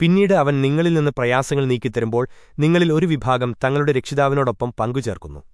പിന്നീട് അവൻ നിങ്ങളിൽ നിന്ന് പ്രയാസങ്ങൾ നീക്കിത്തരുമ്പോൾ നിങ്ങളിൽ ഒരു വിഭാഗം തങ്ങളുടെ രക്ഷിതാവിനോടൊപ്പം പങ്കുചേർക്കുന്നു.